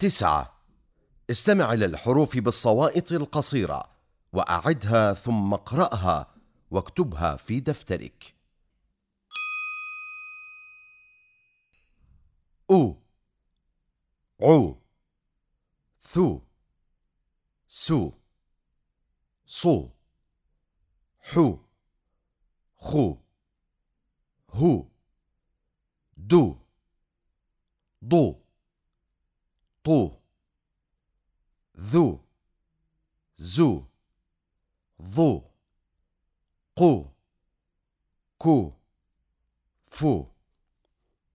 تسعة. استمع إلى الحروف بالصوائط القصيرة وأعدها ثم اقرأها واكتبها في دفترك. أو. عو. ثو. سو. صو. حو. خو. هو. دو. ضو. طو ذو. زو. ضو. قو. كو. فو.